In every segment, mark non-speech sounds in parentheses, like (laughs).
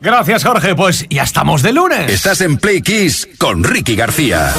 Gracias, Jorge. Pues ya estamos de lunes. Estás en Play Kiss con Ricky García.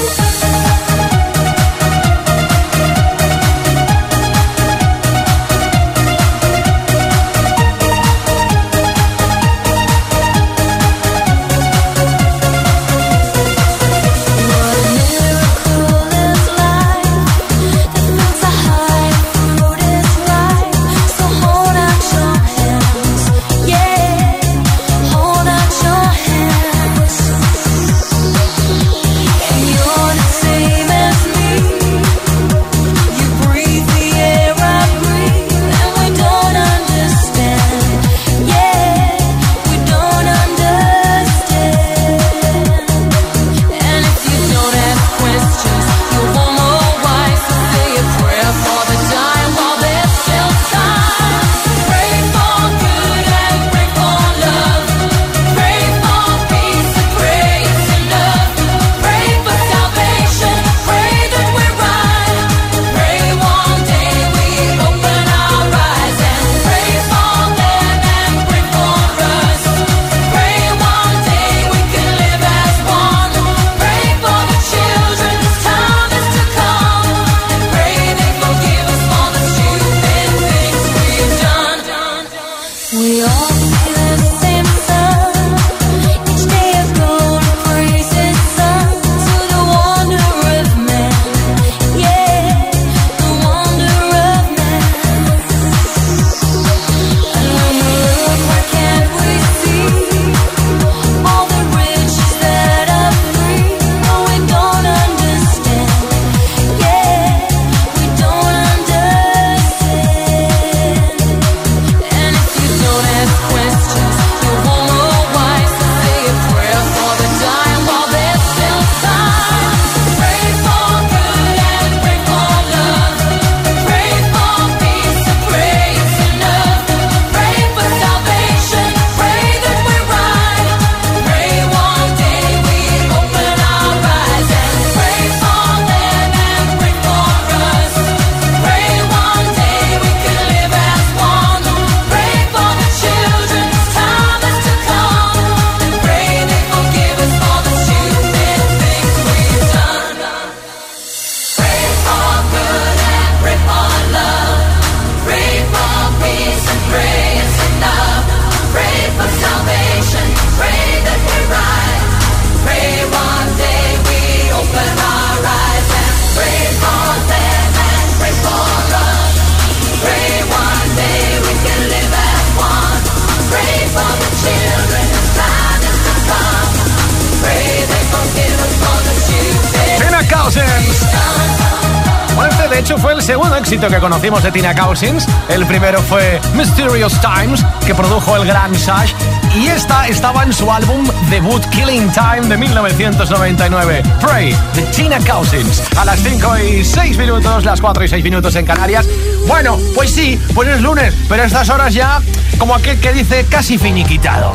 De Tina Cousins. El primero fue Mysterious Times, que produjo el gran Sash. Y esta estaba en su álbum debut Killing Time de 1999. Pray, de Tina Cousins. A las 5 y 6 minutos, las 4 y 6 minutos en Canarias. Bueno, pues sí, pues es lunes, pero estas horas ya, como aquel que dice, casi finiquitado.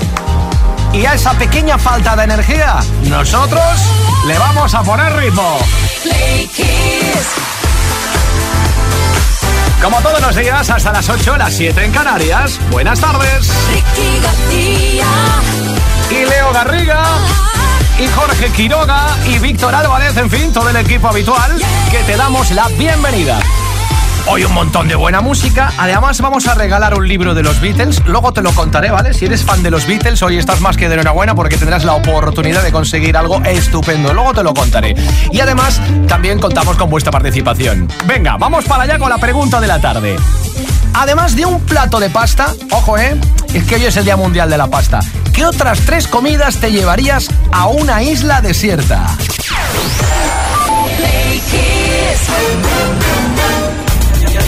Y a esa pequeña falta de energía, nosotros le vamos a poner ritmo. Como todos los días, hasta las 8, las 7 en Canarias. Buenas tardes. Y Leo Garriga. Y Jorge Quiroga. Y Víctor Álvarez. En fin, todo el equipo habitual. Que te damos la bienvenida. Hoy un montón de buena música. Además, vamos a regalar un libro de los Beatles. Luego te lo contaré, ¿vale? Si eres fan de los Beatles, hoy estás más que de enhorabuena porque tendrás la oportunidad de conseguir algo estupendo. Luego te lo contaré. Y además, también contamos con vuestra participación. Venga, vamos para allá con la pregunta de la tarde. Además de un plato de pasta, ojo, ¿eh? Es que hoy es el Día Mundial de la Pasta. ¿Qué otras tres comidas te llevarías a una isla desierta?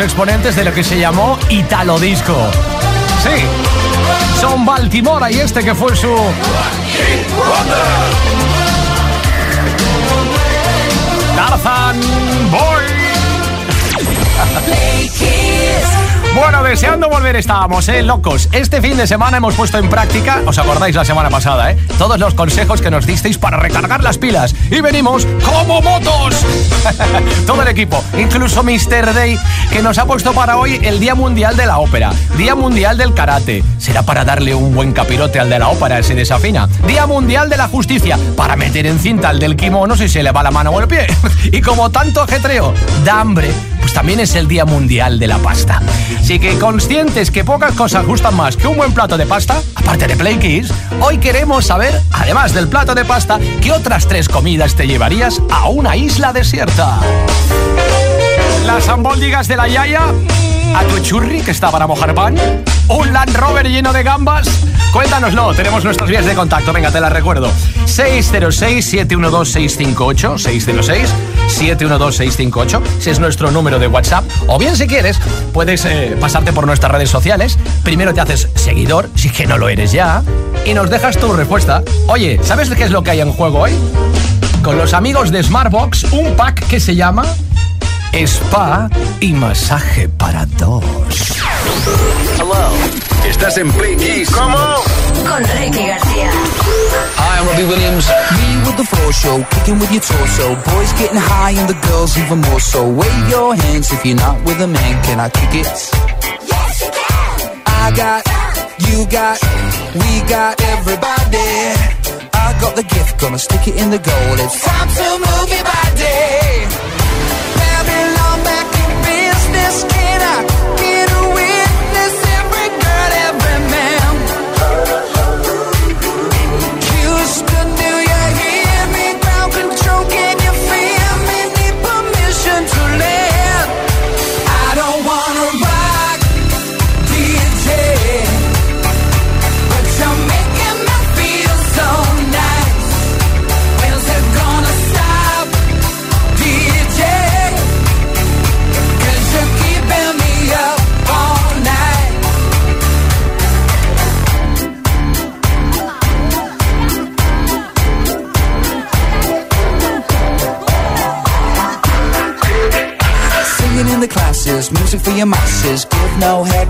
exponentes de lo que se llamó Italo Disco. Sí, son Baltimore y este que fue su... Tarzan Boy. Bueno, deseando volver estábamos, ¿eh? Locos. Este fin de semana hemos puesto en práctica, os acordáis la semana pasada, ¿eh? Todos los consejos que nos disteis para recargar las pilas. Y venimos como motos. (laughs) Todo el equipo, incluso Mr. Day, que nos ha puesto para hoy el Día Mundial de la Ópera, Día Mundial del Karate. Será para darle un buen capirote al de la ópera, se desafina. Día Mundial de la Justicia, para meter en cinta al del kimono si se le va la mano o el pie. (laughs) y como tanto ajetreo, da hambre pues también es el Día Mundial de la Pasta. Así que conscientes que pocas cosas gustan más que un buen plato de pasta, aparte de Play Kiss, hoy queremos saber, además del plato de pasta, qué otras tres comidas te llevarías a una isla desierta. Las ambóldigas de la Yaya, a tu churri que está para mojar pan, un Land Rover lleno de gambas. Cuéntanoslo, tenemos nuestras vías de contacto, venga, te las recuerdo. 606-712-658, 606 712-658, si es nuestro número de WhatsApp. O bien, si quieres, puedes eh, pasarte por nuestras redes sociales. Primero te haces seguidor, si que no lo eres ya, y nos dejas tu respuesta. Oye, ¿sabes qué es lo que hay en juego hoy? Con los amigos de Smartbox, un pack que se llama Spa y masaje para dos. Estás Estás en Play Kiss. ¿Cómo? Con Ricky García. Hi, I'm Robbie Williams. Me with the floor show, kicking with your torso. Boys getting high and the girls even more so. Wave your hands if you're not with a man. Can I kick it? Yes, you can. I got, you got, we got everybody. I got the gift, gonna stick it in the goal. It's time to move your body.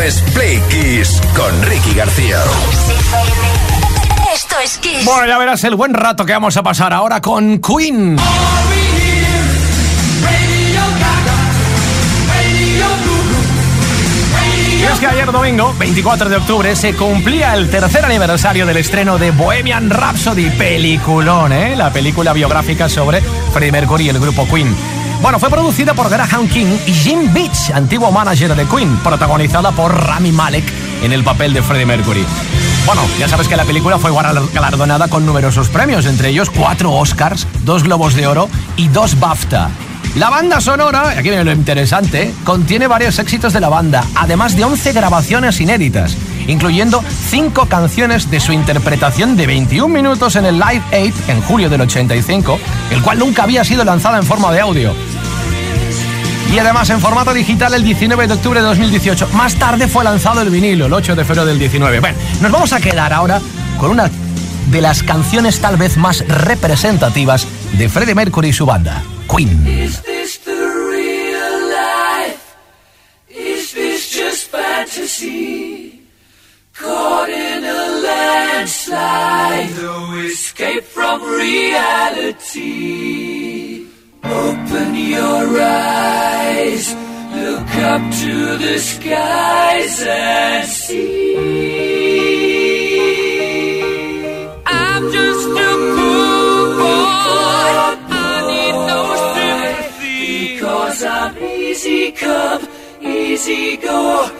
Esto es Play Kiss con Ricky García. Esto es Kiss. Bueno, ya verás el buen rato que vamos a pasar ahora con Queen. Y es que ayer domingo, 24 de octubre, se cumplía el tercer aniversario del estreno de Bohemian Rhapsody, peliculón, ¿eh? La película biográfica sobre Freddie Mercury y el grupo Queen. Bueno, fue producida por Graham King y Jim Beach, antiguo manager de Queen, protagonizada por Rami Malek en el papel de Freddie Mercury. Bueno, ya sabes que la película fue galardonada con numerosos premios, entre ellos cuatro Oscars, dos Globos de Oro y dos BAFTA. La banda sonora, aquí viene lo interesante, contiene varios éxitos de la banda, además de 11 grabaciones inéditas, incluyendo 5 canciones de su interpretación de 21 minutos en el Live 8 en julio del 85, el cual nunca había sido lanzada en forma de audio. Y además en formato digital el 19 de octubre de 2018. Más tarde fue lanzado el vinilo, el 8 de febrero del 19. Bueno, nos vamos a quedar ahora con una de las canciones tal vez más representativas de Freddie Mercury y su banda, Queen. Real life? Is this just fantasy? Caught in a landslide, no escape from reality. Open your eyes, look up to the skies and see. I'm just a poor boy. I need no sympathy. Because I'm easy come, easy go.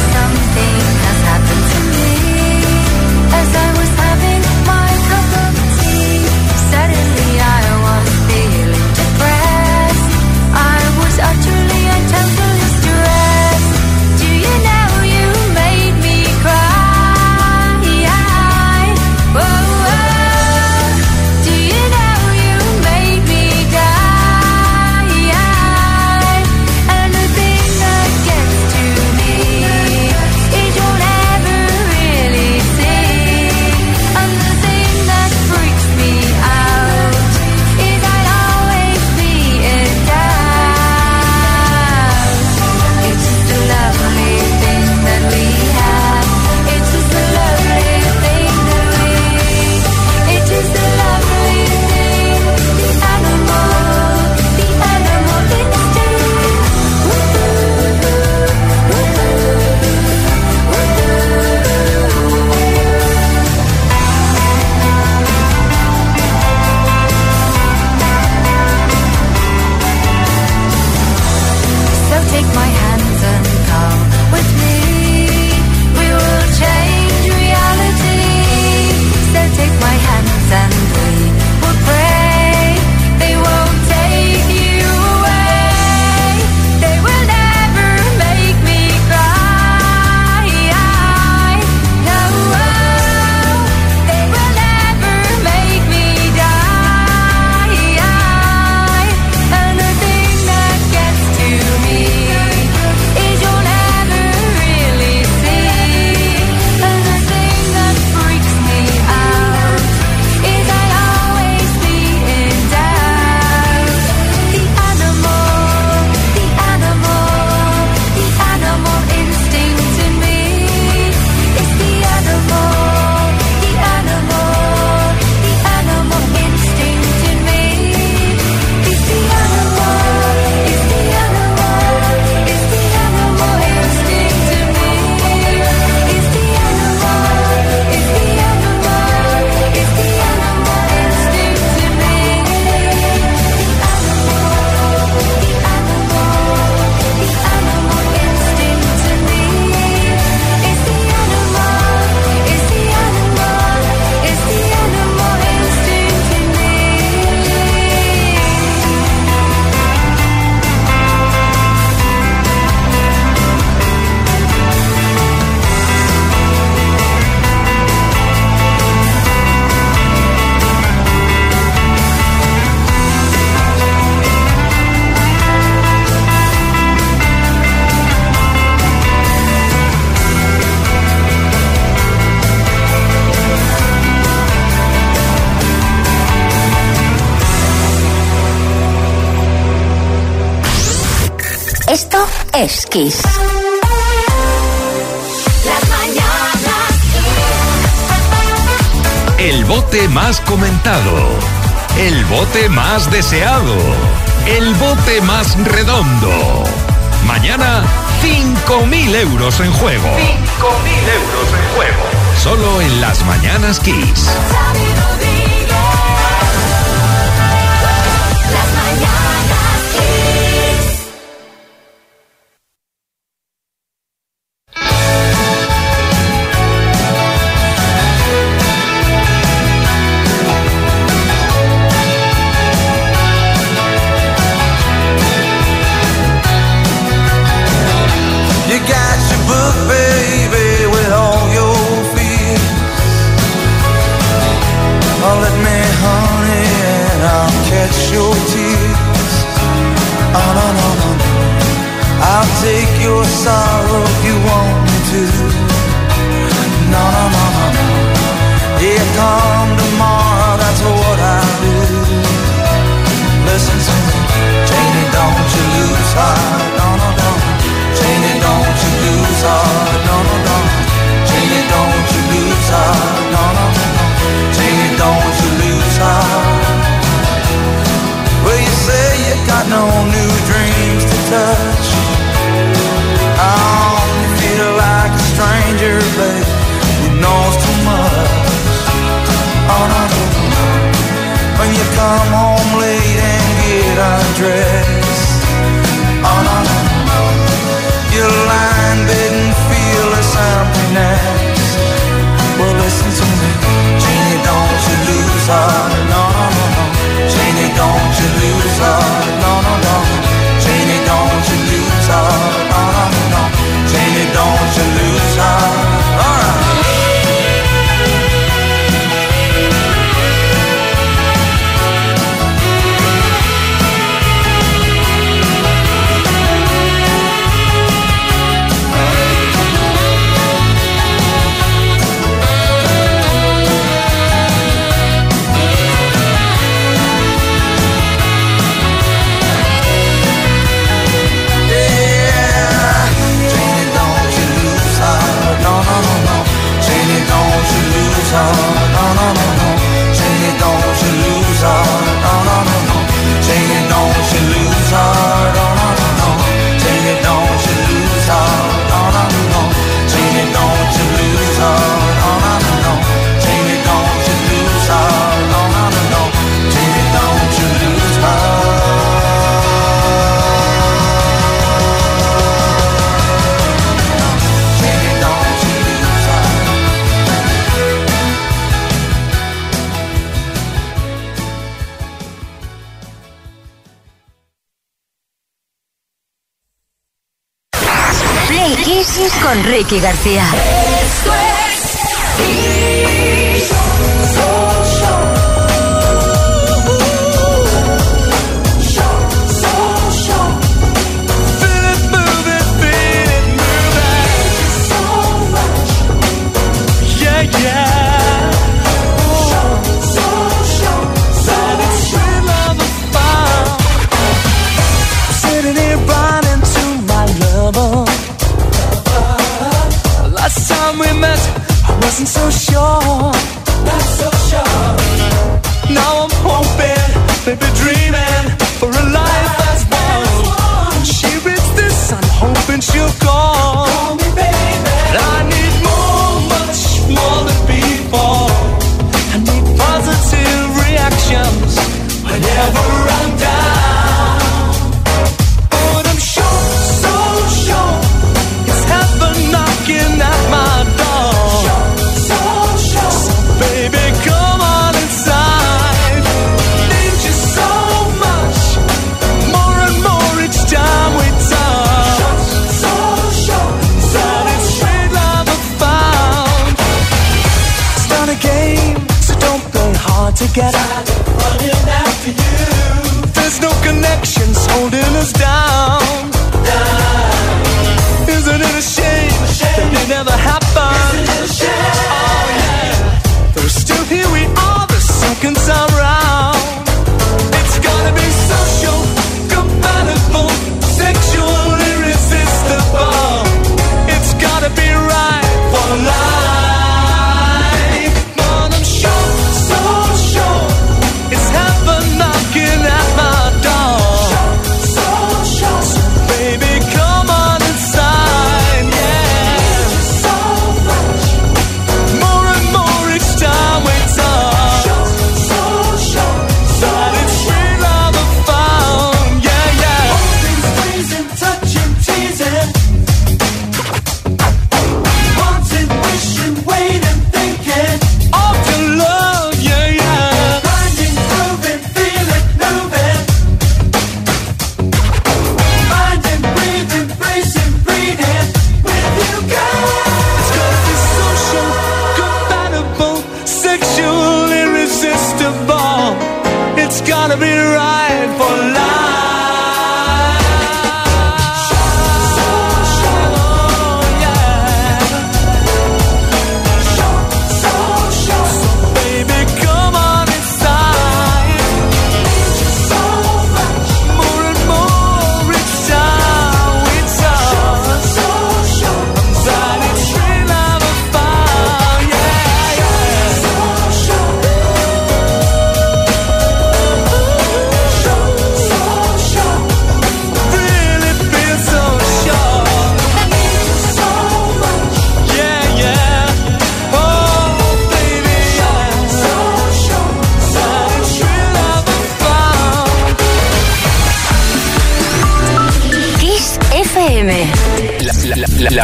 Esto es Kiss. El bote más comentado. El bote más deseado. El bote más redondo. Mañana, 5.000 euros en juego. 5.000 euros en juego. Solo en las mañanas Kiss. come home late and get undressed. Oh no, no. You're lying bed and feel this emptiness. Well, listen to me, Jeannie, don't you lose heart. No, no, no, Jeannie, don't you lose heart. No, no, no. Jeannie, don't you lose heart. No, no, no. Jeannie, don't you lose. Ricky García.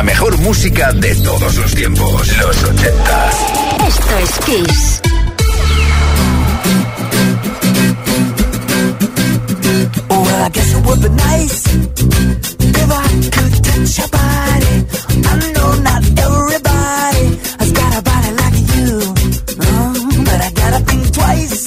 Mejor música de todos los tiempos. Los 80. Esto es Kiss. Well, I guess it would be nice if I could touch your body. I know not everybody has got a body like you, Mm, but I gotta think twice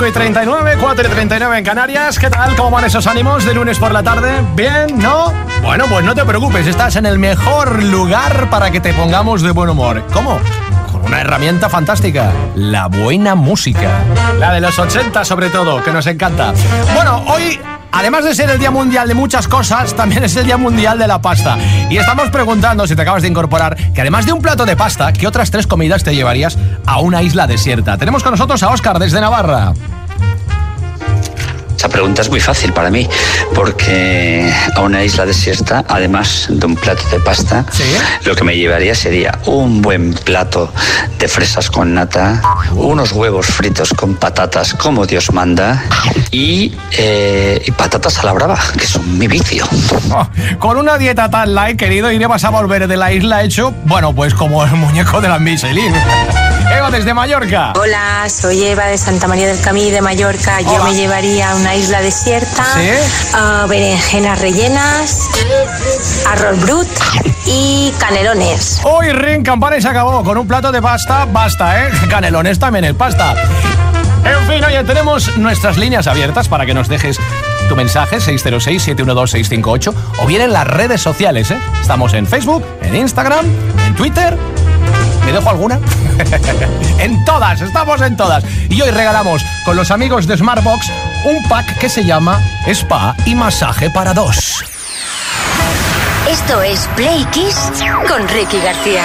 5 y 39, 4 y 39 en Canarias. ¿Qué tal? ¿Cómo van esos ánimos de lunes por la tarde? ¿Bien? ¿No? Bueno, pues no te preocupes, estás en el mejor lugar para que te pongamos de buen humor. ¿Cómo? Con una herramienta fantástica, la buena música. La de los 80 sobre todo, que nos encanta. Bueno, hoy... Además de ser el Día Mundial de muchas cosas, también es el Día Mundial de la Pasta. Y estamos preguntando, si te acabas de incorporar, que además de un plato de pasta, ¿qué otras tres comidas te llevarías a una isla desierta? Tenemos con nosotros a Óscar desde Navarra. Pregunta es muy fácil para mí, porque a una isla desierta, además de un plato de pasta, lo que me llevaría sería un buen plato de fresas con nata, unos huevos fritos con patatas como Dios manda y, eh, y patatas a la brava, que son mi vicio. Oh, con una dieta tan light, querido, iremos a volver de la isla hecho, bueno, pues como el muñeco de la Michelin. Eva desde Mallorca. Hola, soy Eva de Santa María del Camí de Mallorca. Yo me llevaría a una isla desierta, ¿Sí? berenjenas rellenas, arroz brut y canelones. Hoy y se acabó. Con un plato de pasta, basta, ¿eh? (laughs) Canelones también es pasta. En fin, oye, tenemos nuestras líneas abiertas para que nos dejes tu mensaje 606-712-658 o bien en las redes sociales, ¿eh? Estamos en Facebook, en Instagram, en Twitter. ¿Me dejo alguna? (laughs) en todas, estamos en todas. Y hoy regalamos con los amigos de Smartbox un pack que se llama Spa y Masaje para dos. Esto es Play Kiss con Ricky García.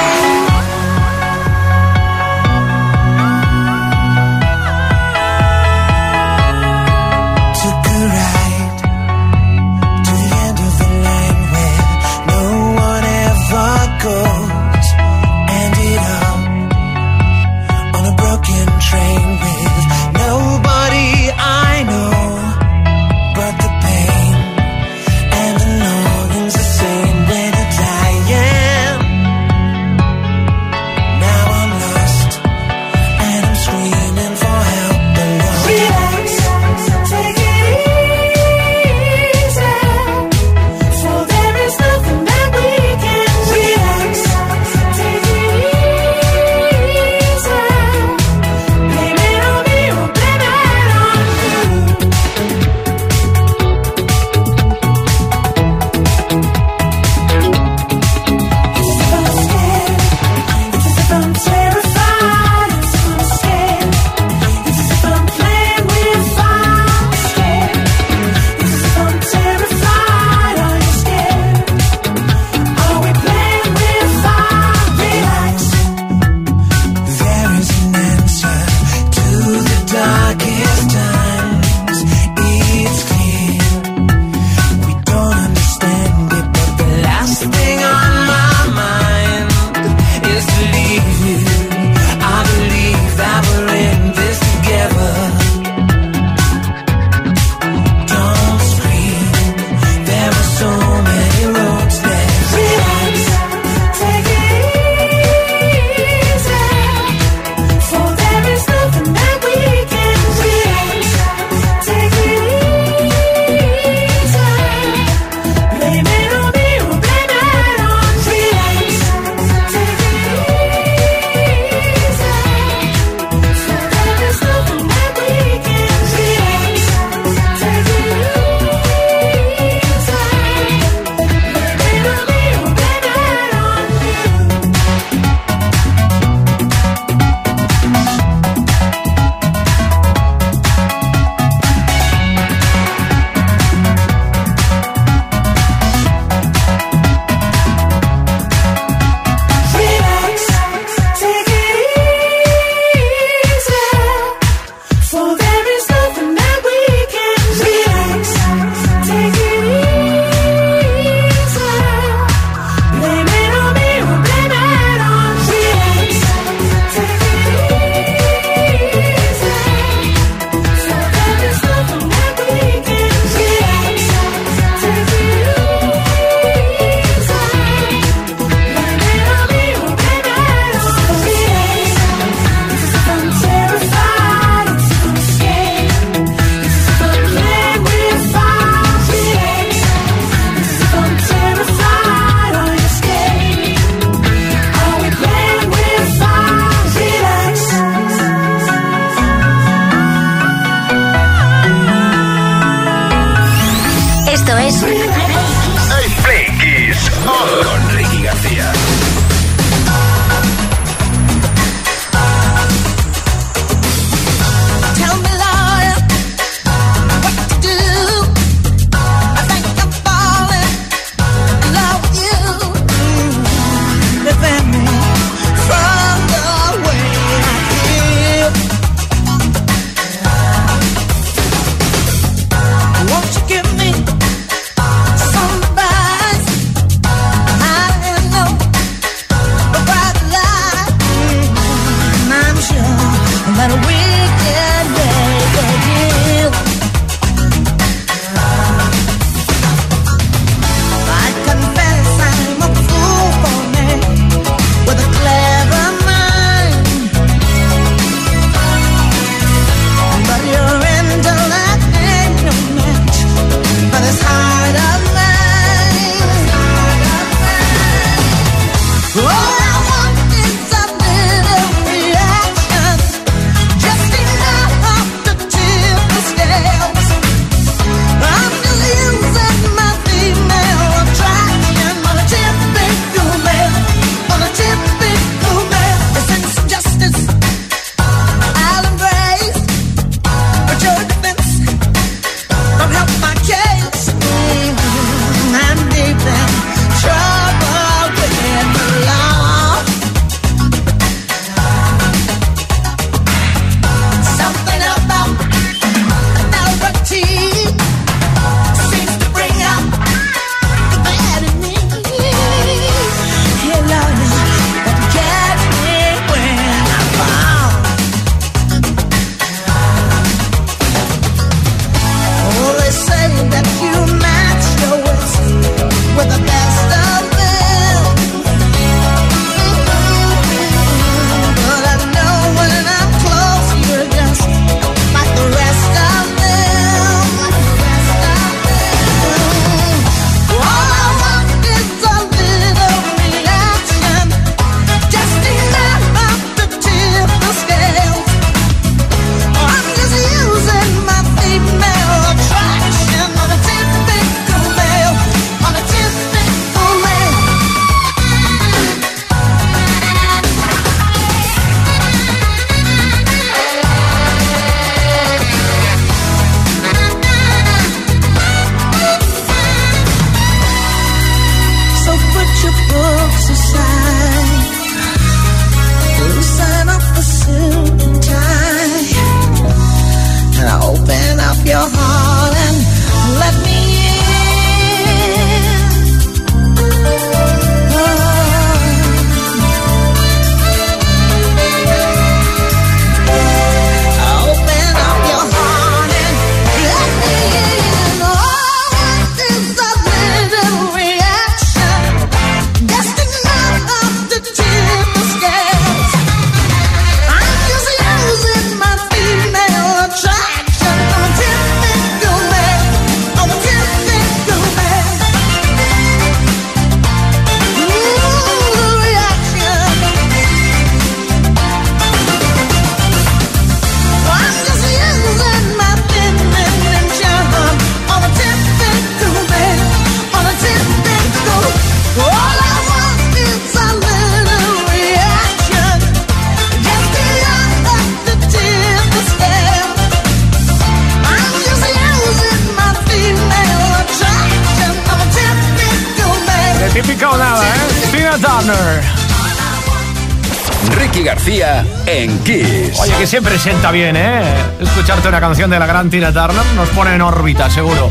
Que bien, ¿eh? Escucharte una canción de la gran Tina Turner nos pone en órbita, seguro.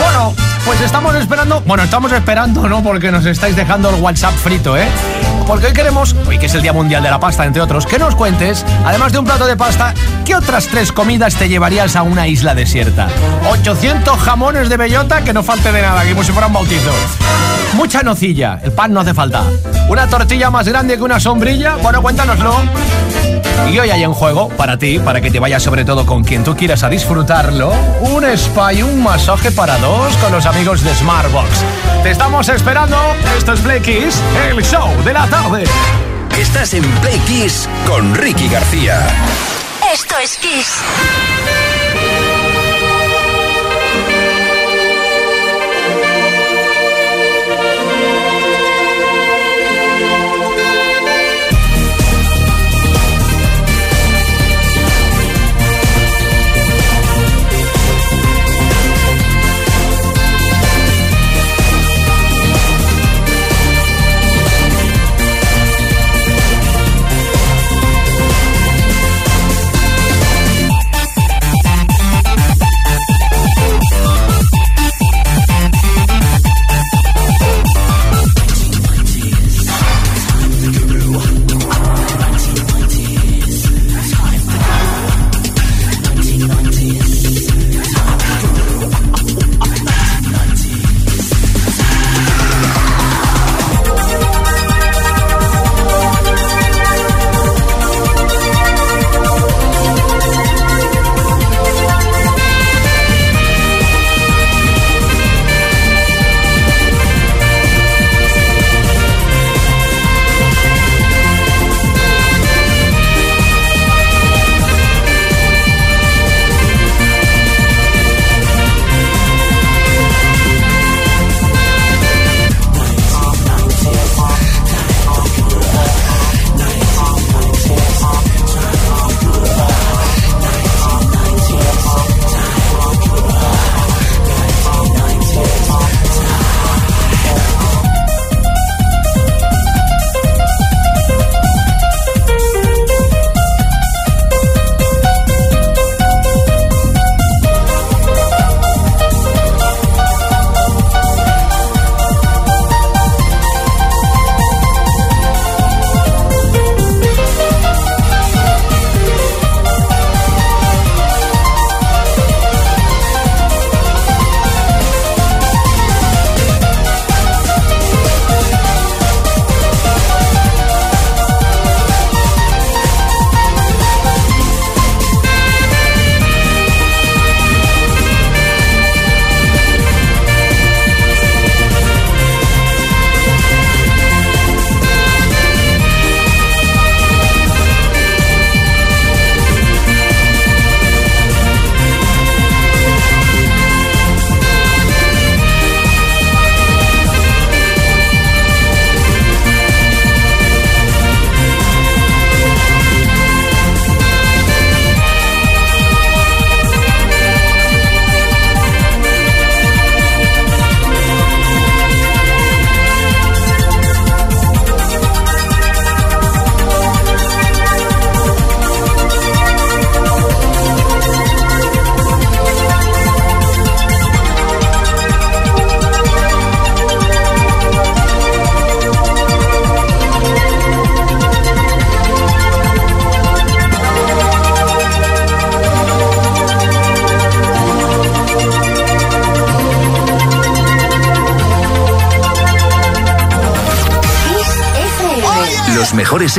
Bueno, pues estamos esperando... Bueno, estamos esperando, ¿no? Porque nos estáis dejando el WhatsApp frito, ¿eh? Porque hoy queremos, hoy que es el Día Mundial de la Pasta, entre otros, que nos cuentes, además de un plato de pasta, ¿qué otras tres comidas te llevarías a una isla desierta? 800 jamones de bellota, que no falte de nada, como si fuera un bautizo. Mucha nocilla, el pan no hace falta. Una tortilla más grande que una sombrilla, bueno, cuéntanoslo. Y hoy hay en juego, para ti, para que te vayas sobre todo con quien tú quieras a disfrutarlo, un spa y un masaje para dos con los amigos de Smartbox. Te estamos esperando. Esto es Play Kiss, el show de la tarde. Estás en Play Kiss con Ricky García. Esto es Kiss.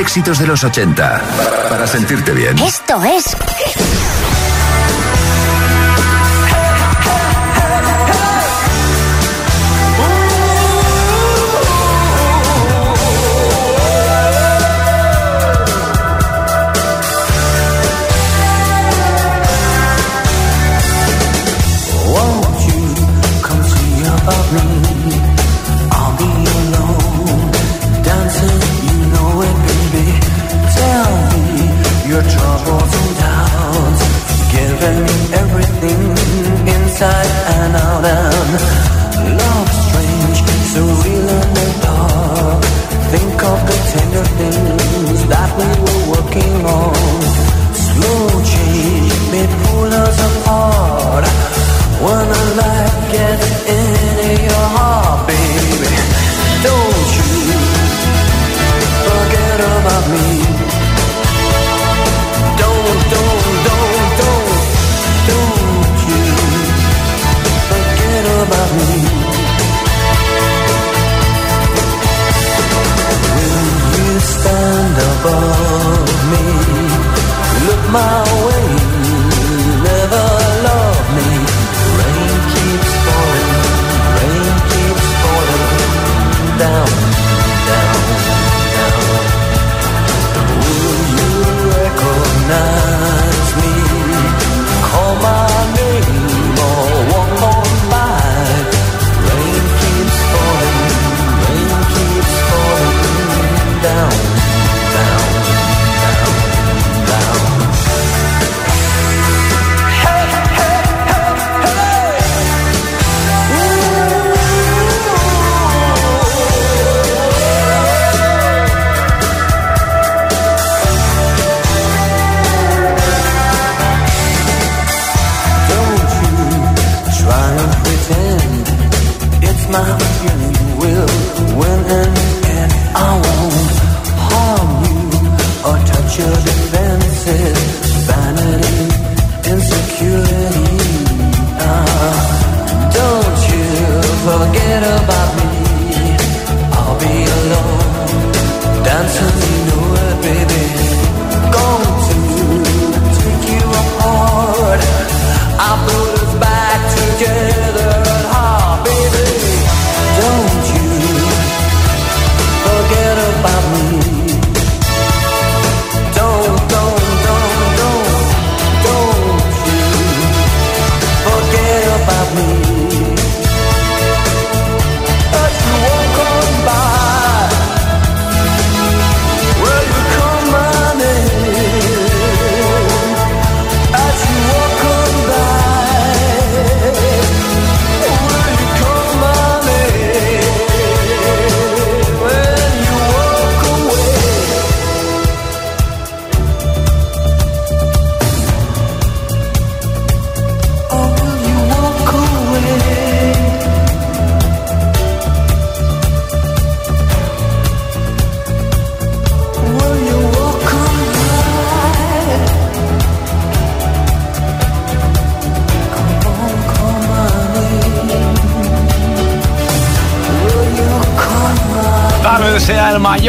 éxitos de los 80. Para sentirte bien. Esto es...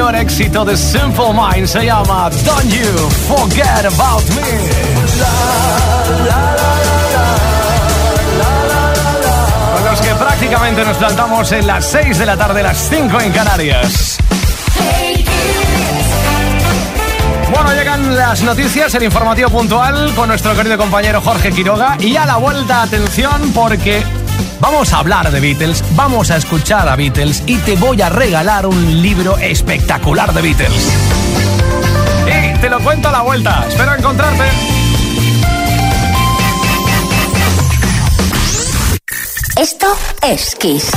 mayor éxito de Simple Mind se llama Don't You Forget About Me. La, Con los que prácticamente nos plantamos en las 6 de la tarde, las 5 en Canarias. Bueno, llegan las noticias, el informativo puntual con nuestro querido compañero Jorge Quiroga. Y a la vuelta, atención, porque Vamos a hablar de Beatles, vamos a escuchar a Beatles y te voy a regalar un libro espectacular de Beatles. Y te lo cuento a la vuelta. Espero encontrarte. Esto es Kiss.